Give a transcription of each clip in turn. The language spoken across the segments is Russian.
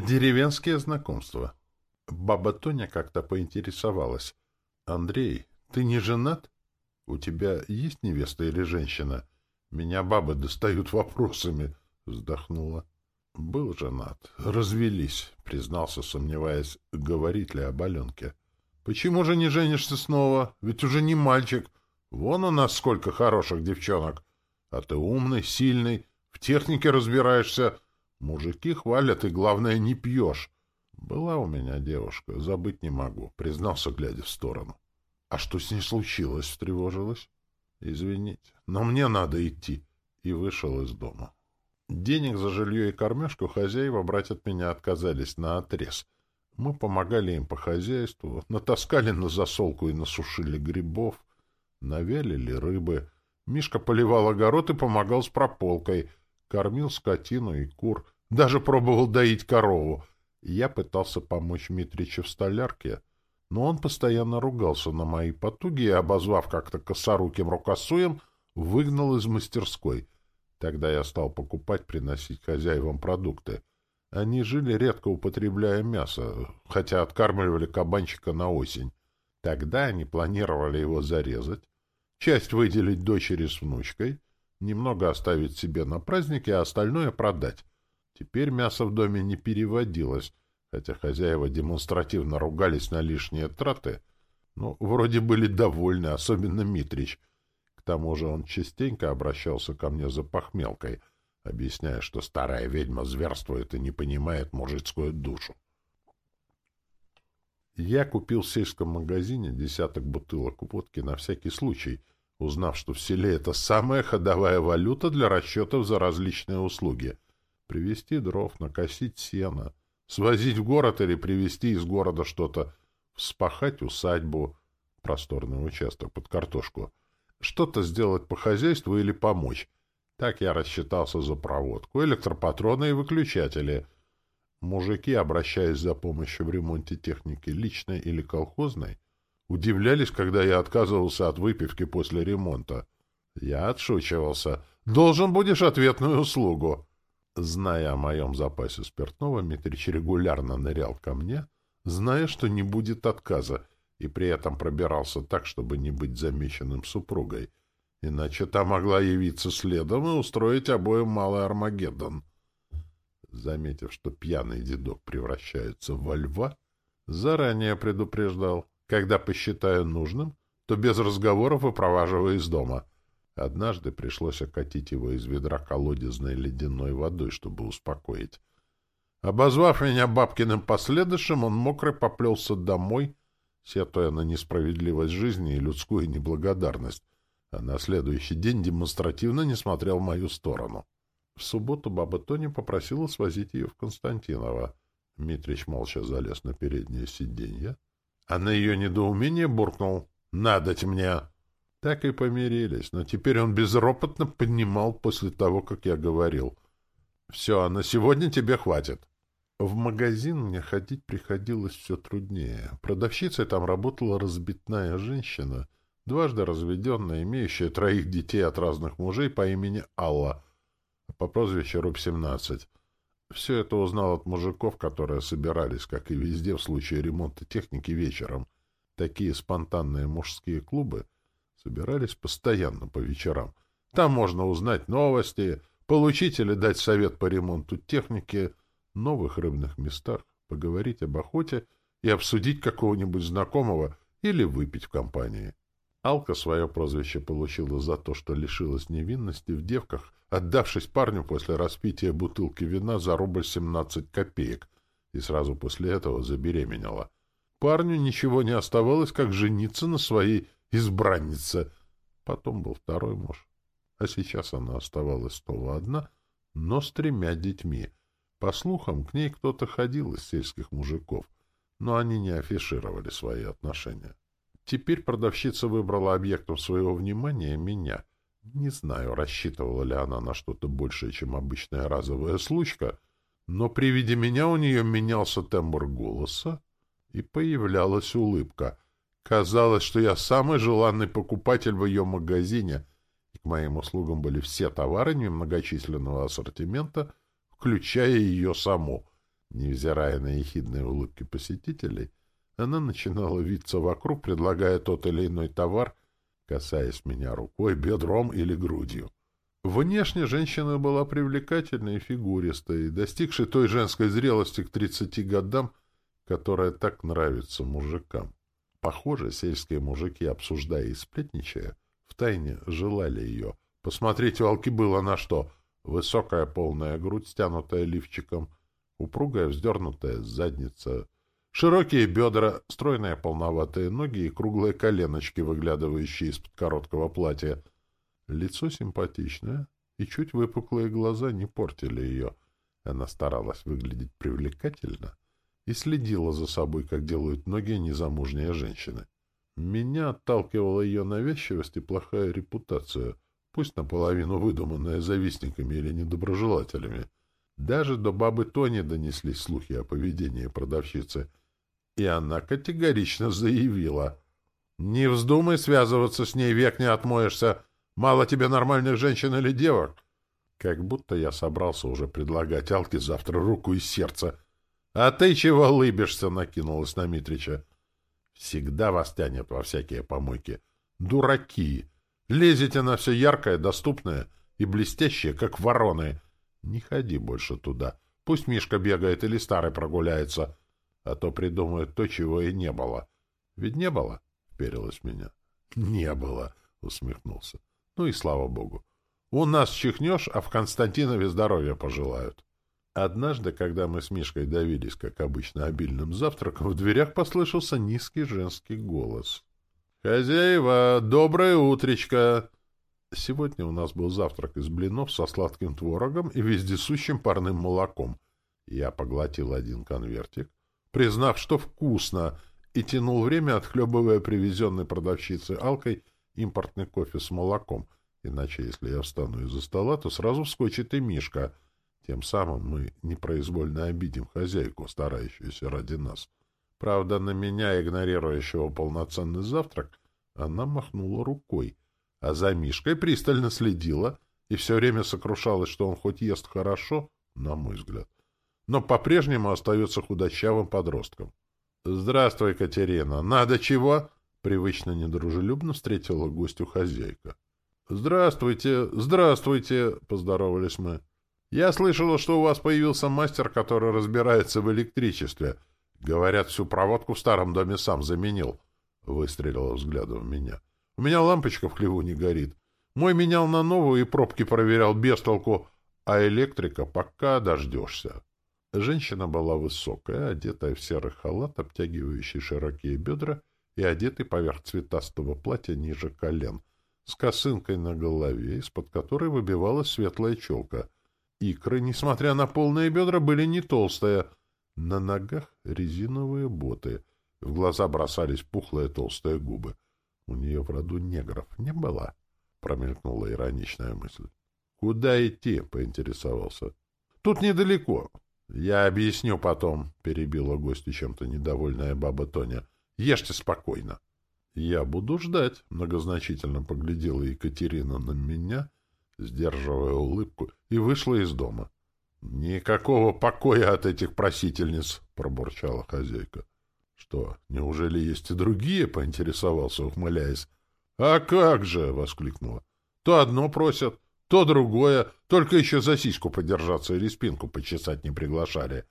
Деревенские знакомства. Баба Тоня как-то поинтересовалась. «Андрей, ты не женат? У тебя есть невеста или женщина? Меня бабы достают вопросами», — вздохнула. «Был женат. Развелись», — признался, сомневаясь, говорить ли об Аленке. «Почему же не женишься снова? Ведь уже не мальчик. Вон у нас сколько хороших девчонок. А ты умный, сильный, в технике разбираешься». Мужики хвалят, и, главное, не пьешь. Была у меня девушка, забыть не могу, признался, глядя в сторону. А что с ней случилось, встревожилась? Извините, но мне надо идти. И вышел из дома. Денег за жилье и кормежку хозяева брать от меня отказались на отрез. Мы помогали им по хозяйству, натаскали на засолку и насушили грибов, навялили рыбы. Мишка поливал огород и помогал с прополкой, кормил скотину и кур, даже пробовал доить корову. Я пытался помочь Митричу в столярке, но он постоянно ругался на мои потуги и, обозвав как-то косоруким рукосуем, выгнал из мастерской. Тогда я стал покупать, приносить хозяевам продукты. Они жили, редко употребляя мясо, хотя откармливали кабанчика на осень. Тогда они планировали его зарезать, часть выделить дочери с внучкой, немного оставить себе на праздники, а остальное продать. Теперь мясо в доме не переводилось, хотя хозяева демонстративно ругались на лишние траты, но вроде были довольны, особенно Митрич. К тому же он частенько обращался ко мне за похмелкой, объясняя, что старая ведьма зверствует и не понимает мужицкую душу. Я купил в сельском магазине десяток бутылок водки на всякий случай, узнав, что в селе это самая ходовая валюта для расчетов за различные услуги — Привезти дров, накосить сено, свозить в город или привезти из города что-то, вспахать усадьбу, просторный участок под картошку, что-то сделать по хозяйству или помочь. Так я рассчитался за проводку, электропатроны и выключатели. Мужики, обращаясь за помощью в ремонте техники личной или колхозной, удивлялись, когда я отказывался от выпивки после ремонта. Я отшучивался. «Должен будешь ответную услугу». Зная о моем запасе спиртного, Митрич регулярно нырял ко мне, зная, что не будет отказа, и при этом пробирался так, чтобы не быть замеченным супругой. Иначе та могла явиться следом и устроить обоим малый Армагеддон. Заметив, что пьяный дедок превращается во льва, заранее предупреждал, когда посчитаю нужным, то без разговоров выпроваживаю из дома — Однажды пришлось окатить его из ведра колодезной ледяной водой, чтобы успокоить. Обозвав меня бабкиным последующим, он мокрый поплелся домой, сетуя на несправедливость жизни и людскую неблагодарность, а на следующий день демонстративно не смотрел в мою сторону. В субботу баба Тоня попросила свозить ее в Константиново. Митрич молча залез на переднее сиденье, а на ее недоумение буркнул «Надоть мне!» Так и помирились, но теперь он безропотно поднимал после того, как я говорил. «Все, на сегодня тебе хватит». В магазин мне ходить приходилось все труднее. Продавщицей там работала разбитная женщина, дважды разведенная, имеющая троих детей от разных мужей по имени Алла, по прозвищу Руб-17. Все это узнал от мужиков, которые собирались, как и везде в случае ремонта техники, вечером. Такие спонтанные мужские клубы — собирались постоянно по вечерам. Там можно узнать новости, получить или дать совет по ремонту техники, новых рыбных местах, поговорить об охоте и обсудить какого-нибудь знакомого или выпить в компании. Алка свое прозвище получила за то, что лишилась невинности в девках, отдавшись парню после распития бутылки вина за рубль семнадцать копеек, и сразу после этого забеременела. Парню ничего не оставалось, как жениться на своей избранница. Потом был второй муж. А сейчас она оставалась снова одна, но с тремя детьми. По слухам, к ней кто-то ходил из сельских мужиков, но они не афишировали свои отношения. Теперь продавщица выбрала объектом своего внимания меня. Не знаю, рассчитывала ли она на что-то большее, чем обычная разовая случка, но при виде меня у нее менялся тембр голоса и появлялась улыбка. Казалось, что я самый желанный покупатель в ее магазине, и к моим услугам были все товары немногочисленного ассортимента, включая ее саму. Невзирая на ехидные улыбки посетителей, она начинала виться вокруг, предлагая тот или иной товар, касаясь меня рукой, бедром или грудью. Внешне женщина была привлекательной и фигуристой, достигшей той женской зрелости к тридцати годам, которая так нравится мужикам. Похоже, сельские мужики, обсуждая и сплетничая, втайне желали ее. Посмотреть волки было на что. Высокая полная грудь, стянутая лифчиком, упругая вздернутая задница, широкие бедра, стройные полноватые ноги и круглые коленочки, выглядывающие из-под короткого платья. Лицо симпатичное, и чуть выпуклые глаза не портили ее. Она старалась выглядеть привлекательно и следила за собой, как делают многие незамужние женщины. Меня отталкивала ее навязчивость и плохая репутация, пусть наполовину выдуманная завистниками или недоброжелателями. Даже до бабы Тони донеслись слухи о поведении продавщицы, и она категорично заявила «Не вздумай связываться с ней, век не отмоешься, мало тебе нормальных женщин или девок». Как будто я собрался уже предлагать Алке завтра руку и сердце, — А ты чего лыбишься? — накинулась на Митрича. — Всегда вас тянет во всякие помойки. Дураки! Лезете на все яркое, доступное и блестящее, как вороны. Не ходи больше туда. Пусть Мишка бегает или старый прогуляется, а то придумают то, чего и не было. Ведь не было? — вперилась меня. — Не было, — усмехнулся. — Ну и слава богу. У нас чихнешь, а в Константинове здоровья пожелают. — Однажды, когда мы с Мишкой давились, как обычно, обильным завтраком, в дверях послышался низкий женский голос. «Хозяева, доброе утречко!» Сегодня у нас был завтрак из блинов со сладким творогом и вездесущим парным молоком. Я поглотил один конвертик, признав, что вкусно, и тянул время, отхлебывая привезенной продавщицей Алкой импортный кофе с молоком. Иначе, если я встану из-за стола, то сразу вскочит и Мишка — тем самым мы непроизвольно обидим хозяйку, старающуюся ради нас. Правда, на меня, игнорирующего полноценный завтрак, она махнула рукой, а за Мишкой пристально следила и все время сокрушалась, что он хоть ест хорошо, на мой взгляд, но по-прежнему остается худощавым подростком. — Здравствуй, Катерина. Надо чего? — привычно недружелюбно встретила гостю хозяйка. — Здравствуйте, здравствуйте, — поздоровались мы. Я слышала, что у вас появился мастер, который разбирается в электричестве. Говорят, всю проводку в старом доме сам заменил. Выстрелила взглядом в меня. У меня лампочка в хлеву не горит. Мой менял на новую и пробки проверял без толку, а электрика пока дождешься. Женщина была высокая, одетая в серый халат, обтягивающий широкие бедра и одетый поверх цветастого платья ниже колен, с косынкой на голове, из-под которой выбивалась светлая челка — Икры, несмотря на полные бедра, были не толстые. На ногах резиновые боты. В глаза бросались пухлые толстые губы. У нее в роду негров не было, — промелькнула ироничная мысль. — Куда идти? — поинтересовался. — Тут недалеко. — Я объясню потом, — перебила гостю чем-то недовольная баба Тоня. — Ешьте спокойно. — Я буду ждать, — многозначительно поглядела Екатерина на меня — сдерживая улыбку, и вышла из дома. — Никакого покоя от этих просительниц! — пробурчала хозяйка. — Что, неужели есть и другие? — поинтересовался, ухмыляясь. — А как же! — воскликнула. — То одно просят, то другое, только еще за сиську подержаться или спинку почесать не приглашали.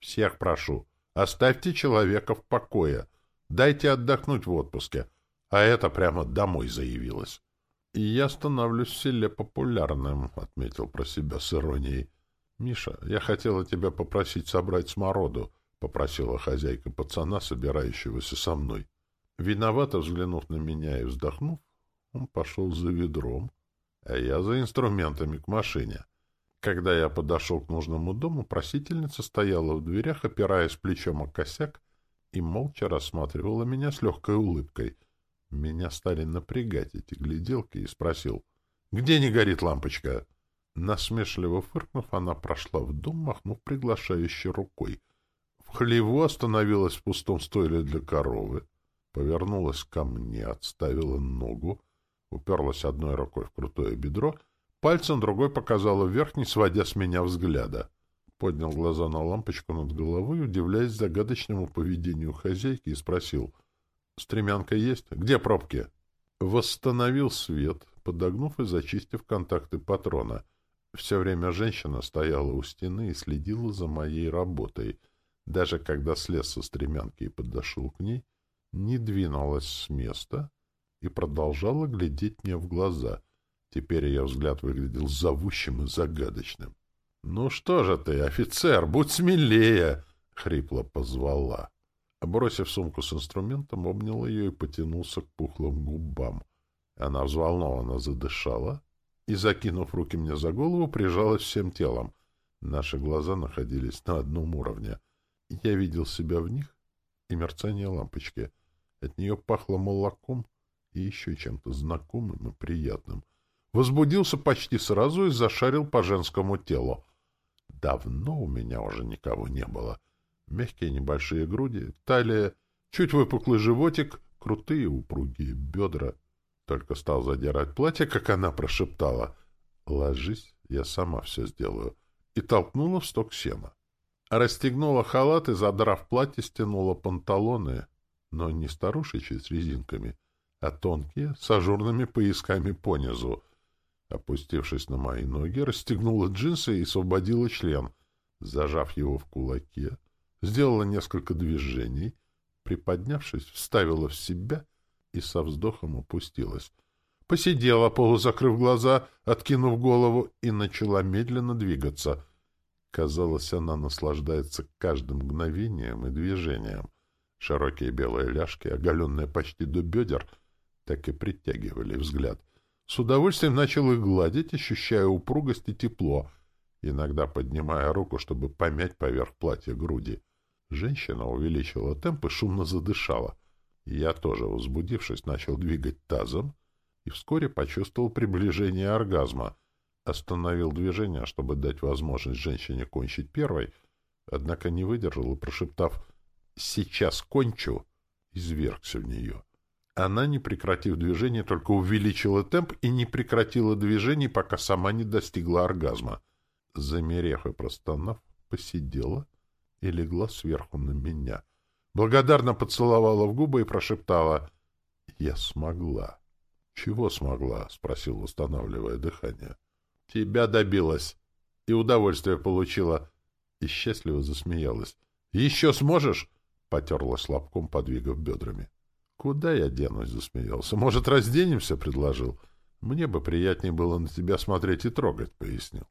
Всех прошу, оставьте человека в покое, дайте отдохнуть в отпуске. А это прямо домой И я становлюсь в селе популярным, — отметил про себя с иронией. — Миша, я хотела тебя попросить собрать смороду, — попросила хозяйка пацана, собирающегося со мной. Виновато взглянув на меня и вздохнув, он пошел за ведром, а я за инструментами к машине. Когда я подошел к нужному дому, просительница стояла в дверях, опираясь плечом о косяк, и молча рассматривала меня с легкой улыбкой — меня стали напрягать эти гляделки и спросил, «Где не горит лампочка?» Насмешливо фыркнув, она прошла в дом, махнув приглашающей рукой. В хлеву остановилась в пустом стойле для коровы, повернулась ко мне, отставила ногу, уперлась одной рукой в крутое бедро, пальцем другой показала вверх, не сводя с меня взгляда. Поднял глаза на лампочку над головой, удивляясь загадочному поведению хозяйки, и спросил. — Стремянка есть? Где пробки? Восстановил свет, подогнув и зачистив контакты патрона. Все время женщина стояла у стены и следила за моей работой. Даже когда слез со стремянки и подошел к ней, не двинулась с места и продолжала глядеть мне в глаза. Теперь ее взгляд выглядел зовущим и загадочным. — Ну что же ты, офицер, будь смелее! — хрипло позвала. Бросив сумку с инструментом, обнял ее и потянулся к пухлым губам. Она взволнованно задышала и, закинув руки мне за голову, прижалась всем телом. Наши глаза находились на одном уровне. Я видел себя в них и мерцание лампочки. От нее пахло молоком и еще чем-то знакомым и приятным. Возбудился почти сразу и зашарил по женскому телу. Давно у меня уже никого не было. Мягкие небольшие груди, талия, чуть выпуклый животик, крутые упругие бедра. Только стал задирать платье, как она прошептала. «Ложись, я сама все сделаю». И толкнула в сток сена. Расстегнула халат и, задрав платье, стянула панталоны, но не старушечьи с резинками, а тонкие, с ажурными поясками понизу. Опустившись на мои ноги, расстегнула джинсы и освободила член. Зажав его в кулаке, сделала несколько движений, приподнявшись, вставила в себя и со вздохом опустилась. Посидела, полузакрыв глаза, откинув голову, и начала медленно двигаться. Казалось, она наслаждается каждым мгновением и движением. Широкие белые ляжки, оголенные почти до бедер, так и притягивали взгляд. С удовольствием начал их гладить, ощущая упругость и тепло, иногда поднимая руку, чтобы помять поверх платья груди. Женщина увеличила темп и шумно задышала. Я тоже, возбудившись, начал двигать тазом и вскоре почувствовал приближение оргазма. Остановил движение, чтобы дать возможность женщине кончить первой, однако не выдержал и, прошептав «Сейчас кончу», извергся в нее. Она, не прекратив движение, только увеличила темп и не прекратила движений, пока сама не достигла оргазма. Замерев и простонав, посидела и легла сверху на меня. Благодарно поцеловала в губы и прошептала «Я смогла». «Чего смогла?» — спросил, восстанавливая дыхание. «Тебя добилась. И удовольствие получила». И счастливо засмеялась. «Еще сможешь?» — потерлась лобком, подвигав бедрами. «Куда я денусь?» — засмеялся. «Может, разденемся?» — предложил. «Мне бы приятнее было на тебя смотреть и трогать», — пояснил.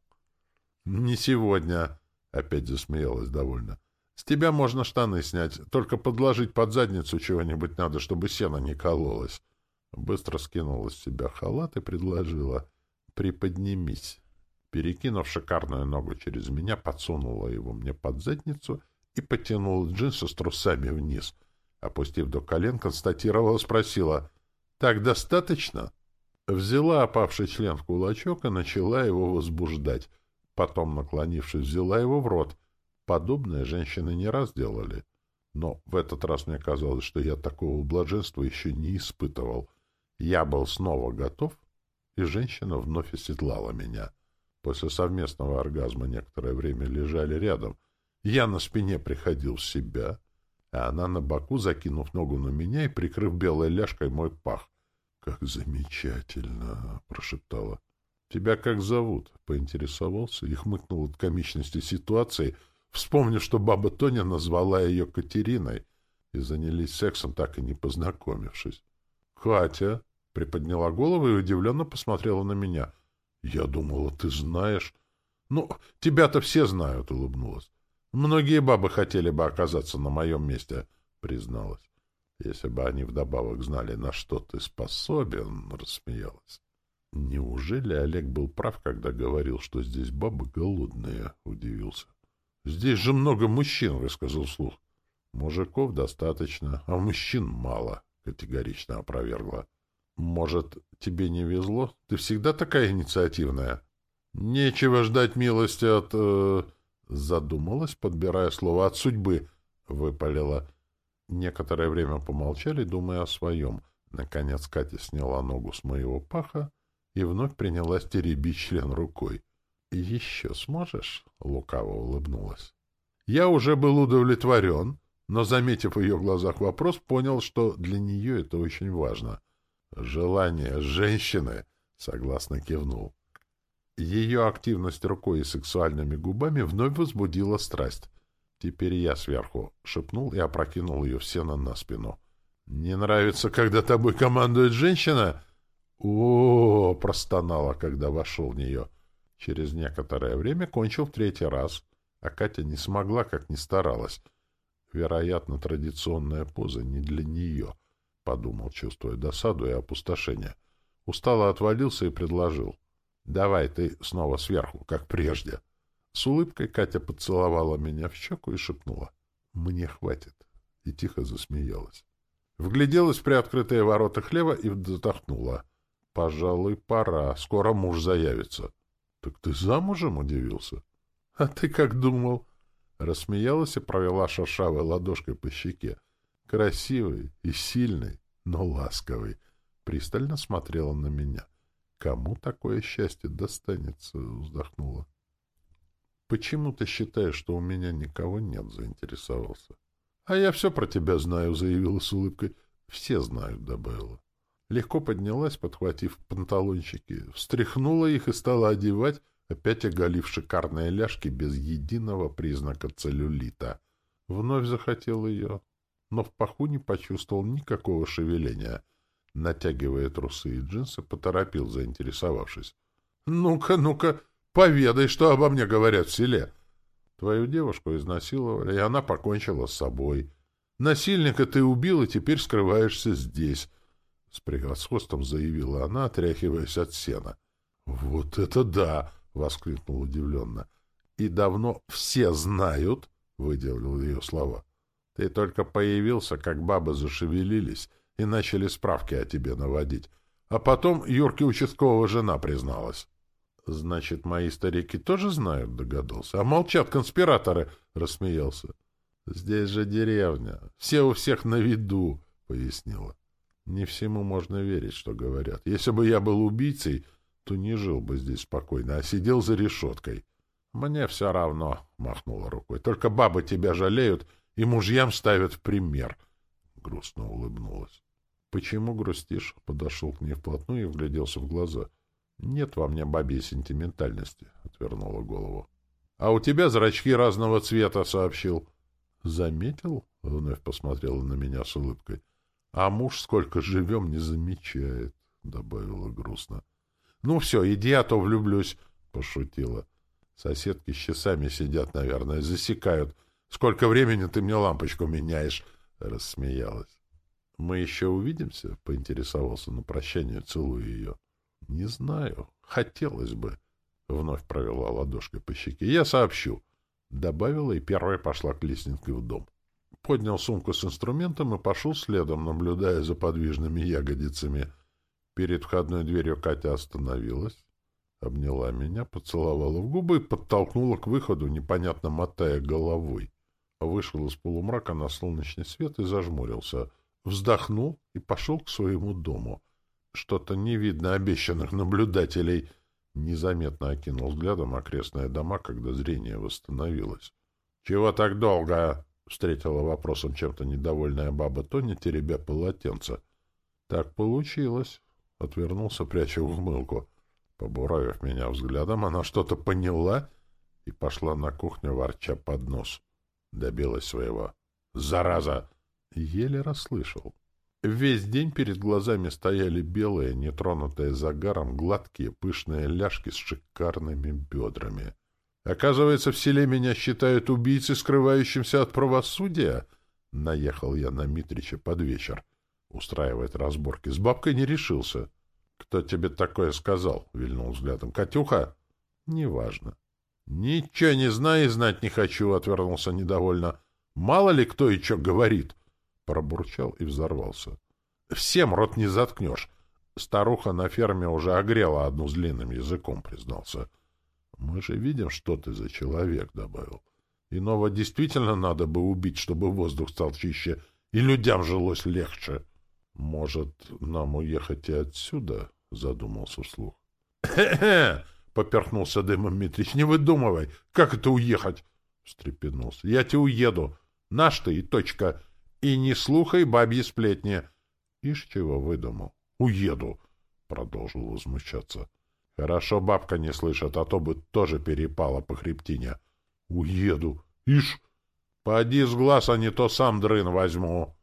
«Не сегодня», — опять засмеялась довольно. «С тебя можно штаны снять, только подложить под задницу чего-нибудь надо, чтобы сено не кололось». Быстро скинула с себя халат и предложила «Приподнимись». Перекинув шикарную ногу через меня, подсунула его мне под задницу и потянула джинсы с трусами вниз. Опустив до колен, констатировала, спросила «Так достаточно?» Взяла опавший член в кулачок и начала его возбуждать. Потом, наклонившись, взяла его в рот. Подобное женщины не раз делали. Но в этот раз мне казалось, что я такого блаженства еще не испытывал. Я был снова готов, и женщина вновь оседлала меня. После совместного оргазма некоторое время лежали рядом. Я на спине приходил в себя, а она на боку, закинув ногу на меня и прикрыв белой ляжкой мой пах. — Как замечательно! — прошептала. «Тебя как зовут?» — поинтересовался и хмыкнул от комичности ситуации, вспомнив, что баба Тоня назвала ее Катериной, и занялись сексом, так и не познакомившись. «Катя!» — приподняла голову и удивленно посмотрела на меня. «Я думала, ты знаешь». «Ну, тебя-то все знают», — улыбнулась. «Многие бабы хотели бы оказаться на моем месте», — призналась. «Если бы они вдобавок знали, на что ты способен», — рассмеялась. Неужели Олег был прав, когда говорил, что здесь бабы голодные? Удивился. Здесь же много мужчин, высказал слух. Мужиков достаточно, а мужчин мало, категорично опровергла. Может, тебе не везло? Ты всегда такая инициативная. Нечего ждать милости от... Э... Задумалась, подбирая слово «от судьбы», выпалила. Некоторое время помолчали, думая о своем. Наконец Катя сняла ногу с моего паха и вновь принялась теребить член рукой. Еще сможешь? — лукаво улыбнулась. Я уже был удовлетворен, но, заметив в ее глазах вопрос, понял, что для нее это очень важно. «Желание женщины», — согласно кивнул. Ее активность рукой и сексуальными губами вновь возбудила страсть. «Теперь я сверху», — шепнул и опрокинул ее в сено на спину. «Не нравится, когда тобой командует женщина?» «О-о-о!» — простонала, когда вошел в нее. Через некоторое время кончил в третий раз, а Катя не смогла, как ни старалась. Вероятно, традиционная поза не для нее, — подумал, чувствуя досаду и опустошение. Устало отвалился и предложил. — Давай ты снова сверху, как прежде. С улыбкой Катя поцеловала меня в щеку и шепнула. — Мне хватит. И тихо засмеялась. Вгляделась в приоткрытые ворота хлева и вздохнула. — Пожалуй, пора. Скоро муж заявится. — Так ты замужем? — удивился. — А ты как думал? — Рассмеялась и провела шершавой ладошкой по щеке. Красивый и сильный, но ласковый. Пристально смотрела на меня. Кому такое счастье достанется? Вздохнула. Почему ты считаешь, что у меня никого нет? Заинтересовался. А я все про тебя знаю, заявила с улыбкой. Все знают, добавила. Легко поднялась, подхватив панталончики, встряхнула их и стала одевать, опять оголив шикарные ляжки без единого признака целлюлита. Вновь захотел ее, но в паху не почувствовал никакого шевеления. Натягивая трусы и джинсы, поторопил, заинтересовавшись. — Ну-ка, ну-ка, поведай, что обо мне говорят в селе. Твою девушку изнасиловали, и она покончила с собой. Насильника ты убил, и теперь скрываешься здесь. С превосходством заявила она, отряхиваясь от сена. — Вот это да! — воскликнул удивленно. — И давно все знают, — выделил ее слова. — Ты только появился, как бабы зашевелились и начали справки о тебе наводить. А потом Юрке участкового жена призналась. — Значит, мои старики тоже знают, — догадался. — А молчат конспираторы, — рассмеялся. — Здесь же деревня. Все у всех на виду, — пояснила. Не всему можно верить, что говорят. Если бы я был убийцей, то не жил бы здесь спокойно, а сидел за решеткой. — Мне все равно, — махнула рукой. — Только бабы тебя жалеют и мужьям ставят в пример. Грустно улыбнулась. — Почему грустишь? — подошел к ней вплотную и вгляделся в глаза. — Нет во мне бабьей сентиментальности, — отвернула голову. — А у тебя зрачки разного цвета, — сообщил. — Заметил? — вновь посмотрела на меня с улыбкой. — А муж, сколько живем, не замечает, — добавила грустно. «Ну все, иди, а то влюблюсь», — пошутила. Соседки с часами сидят, наверное, засекают. «Сколько времени ты мне лампочку меняешь?» — рассмеялась. «Мы еще увидимся?» — поинтересовался на прощание, целуя ее. «Не знаю. Хотелось бы». Вновь провела ладошкой по щеке. «Я сообщу». Добавила и первая пошла к лестнице в дом. Поднял сумку с инструментом и пошел следом, наблюдая за подвижными ягодицами — Перед входной дверью Катя остановилась, обняла меня, поцеловала в губы и подтолкнула к выходу, непонятно мотая головой. Вышел из полумрака на солнечный свет и зажмурился. Вздохнул и пошел к своему дому. Что-то не видно обещанных наблюдателей. Незаметно окинул взглядом окрестные дома, когда зрение восстановилось. — Чего так долго? — встретила вопросом чем-то недовольная баба Тоня, теребя полотенце. — Так получилось. Отвернулся, пряча ухмылку. Побуравив меня взглядом, она что-то поняла и пошла на кухню, ворча под нос. Добилась своего. «Зараза!» Еле расслышал. Весь день перед глазами стояли белые, нетронутые загаром, гладкие, пышные ляжки с шикарными бедрами. Оказывается, в селе меня считают убийцей, скрывающимся от правосудия? Наехал я на Митрича под вечер. Устраивать разборки с бабкой не решился. — Кто тебе такое сказал? — вильнул взглядом. — Катюха? — Неважно. — Ничего не знаю и знать не хочу, — отвернулся недовольно. — Мало ли кто и что говорит. Пробурчал и взорвался. — Всем рот не заткнешь. Старуха на ферме уже огрела одну с длинным языком, признался. — Мы же видим, что ты за человек, — добавил. Иного действительно надо бы убить, чтобы воздух стал чище, и людям жилось легче. — «Может, нам уехать и отсюда?» — задумался вслух. — поперхнулся Дымом Митрич. — Не выдумывай! Как это уехать? — встрепенулся. — Я тебе уеду. Наш ты и точка. И не слухай бабьи сплетни. — Ишь чего выдумал? — Уеду! — продолжил возмущаться. — Хорошо бабка не слышит, а то бы тоже перепала по хребтине. — Уеду! Ишь! Поди с глаз, а не то сам дрын возьму.